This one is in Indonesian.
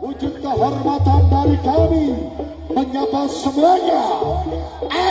wujud kehormatan dari kami menyapa semuanya. A